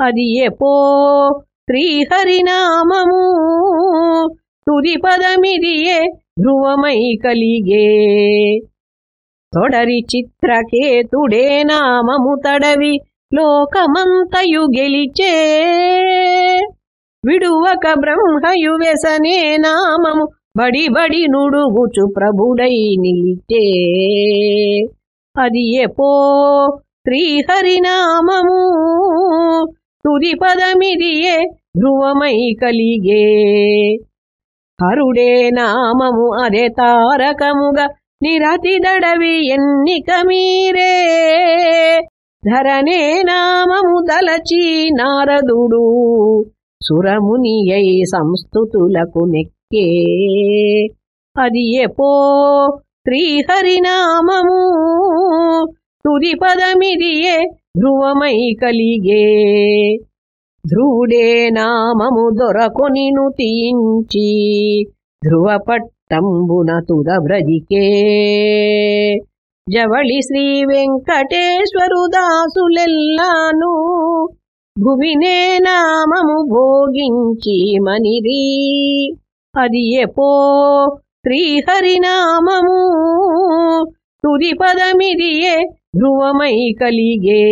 అది ఎపో శ్రీహరినామము. తుది పదమిదియే ధ్రువమై కలిగే. తొడరి చిత్రకేతుడే నామము తడవి లోకమంతయు గెలిచే. విడువక బ్రహ్మయు వెసనే నామము బడి బడి నుడుగుచు ప్రభుడై నిలిచే. అది ఎపో శ్రీహరినామము. తుది పదమిదియే ధ్రువమై కలిగే. హరుడే నామము అదే తారకముగా నిరతి దడవి ఎన్నిక మీరే. ధరనే నామము దలచి నారదుడు సురముని అయి సంస్థుతులకు నెక్కే. అది ఎపో శ్రీహరినామము తుది పదమిదియే ధ్రువమై కలిగే. ధ్రువుడే నామము దొరకొనిను తీయించి ధ్రువపట్టంబున తుదవ్రజికే. జవళి శ్రీ వెంకటేశ్వరుదాసులెల్లాను భువినే నామము భోగించి మనిరి. అది ఎపో శ్రీహరినామము తుది పదమిదియే ధ్రువమై కలిగే